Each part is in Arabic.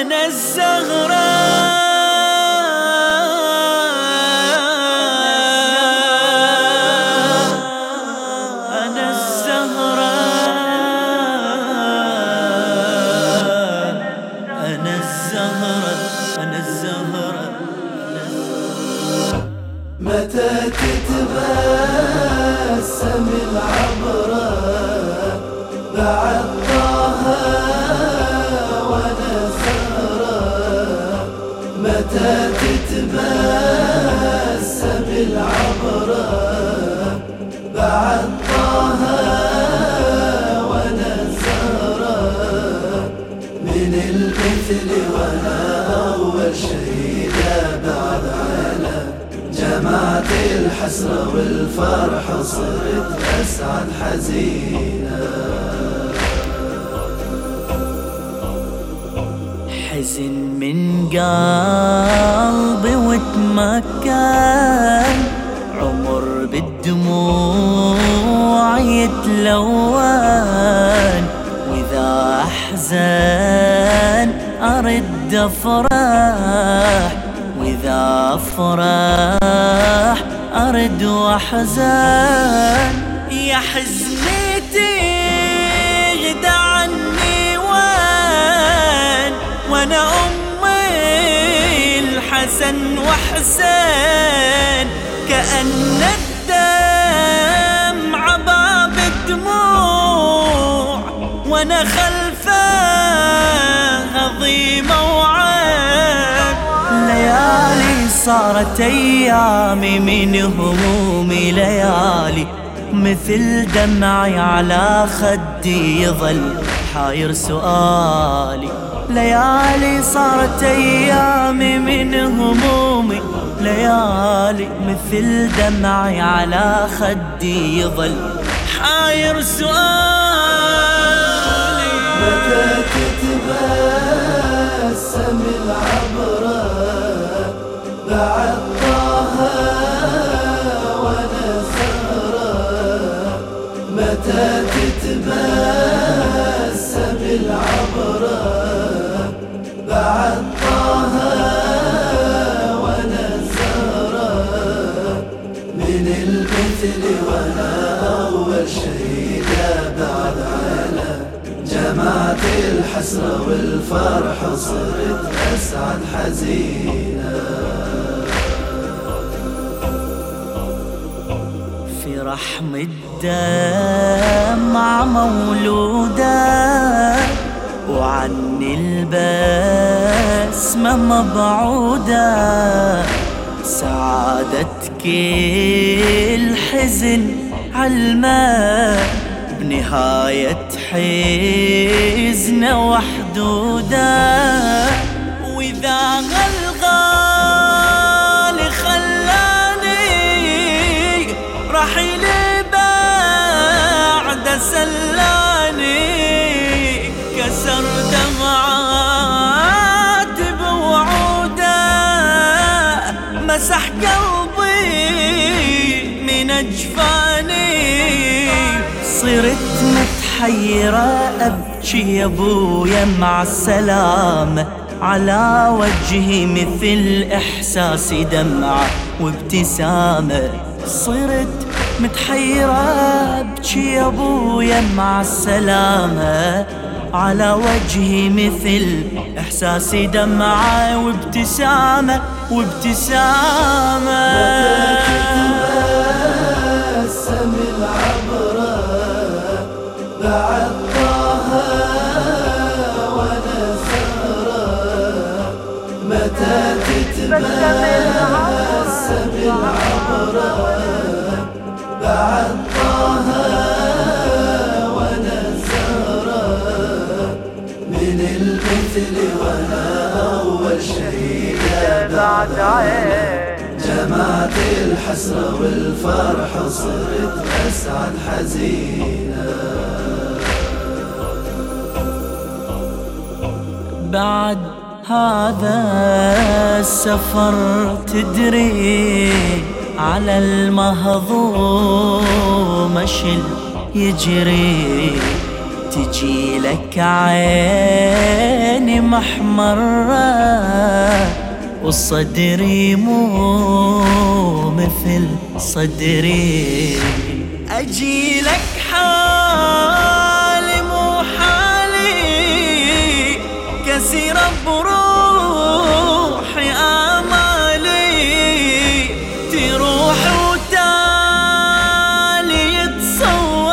أنا الزهرة أنا الزهرة أنا الزهرة أنا الزهرة متى تتبسم العبرة؟ بعد بعد طه وأنا زهرة من المثل وأنا اول شهيدة بعد على جمعت الحسرة والفرح صرت أسعد حزينة حزن من قلبي وتمكن عمر بالدموع يتلون وإذا أحزن أرد افرح وإذا أفرح أرد وأحزن. يا حزنتي غدا عني وين؟ وأنا أمي الحسن وحسين كأن وأنا خلفه عظيمة وعين ليالي صارت أيامي من همومي ليالي مثل دمعي على خدي يظل حاير سؤالي. ليالي صارت أيامي من همومي ليالي مثل دمعي على خدي يظل حاير سؤالي. متى تتبسم العبرة؟ بعد طه وأنا متى تتبسم العبرة بعد طه جمعت الحسرة والفرح صرت أسعد حزينة في رحم الدمع مولودة وعني البسمة مبعودة سعادتك الحزن علمه بنهاية حزن وحدودة. وإذا غلغال خلاني رحيلي بعد سلاني. كسر دمعات بوعوده. مسح قلبي من أجفاني. صرت متحيرة أبكي يا أبويا مع السلامة. على وجهي مثل إحساسي دمعة وابتسامة. صرت متحيرة أبكي يا أبويا مع السلامة. على وجهي مثل إحساسي دمعة وابتسامة وابتسامة. تتبسم العبرة متى تتبسم العبرة بعد طه وأنا زهرة من المثل وأنا اول شهيدة بعد عين جمعت الحسرة والفرح صرت أسعد حزينة بعد هذا السفر تدري على المهضوم شل يجري تجي لك عيني محمرة وصدري مو مثل صدري. أجي لك حالي كسير بروحي آمالي تروح وتالي يتصور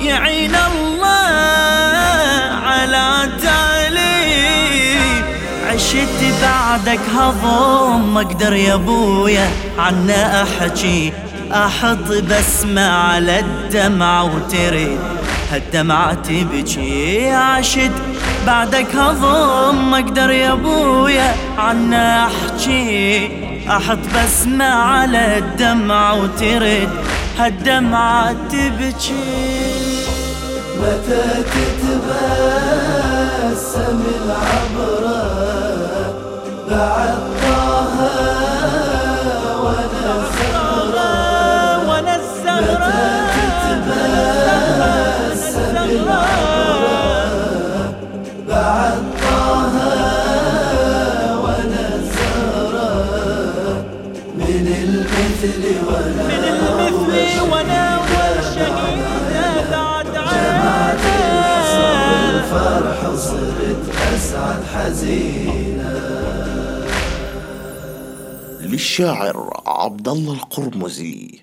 يعين الله على تالي. عشت بعدك هضم ما أقدر يا أبويا عنا أحكي. أحط بسمة على الدمعة وترد هالدمعة تبكي. عشت بعدك هضم أقدر يا أبويا. عنا أحكي أحط بسمة على الدمعة وترد. هالدمعة تبكي. متى تتبسم العبرة؟ بعد طه من المثل وأنا والشهيدة بعد عيني الفرح صرت اسعد حزينه للشاعر عبد الله القرمزي.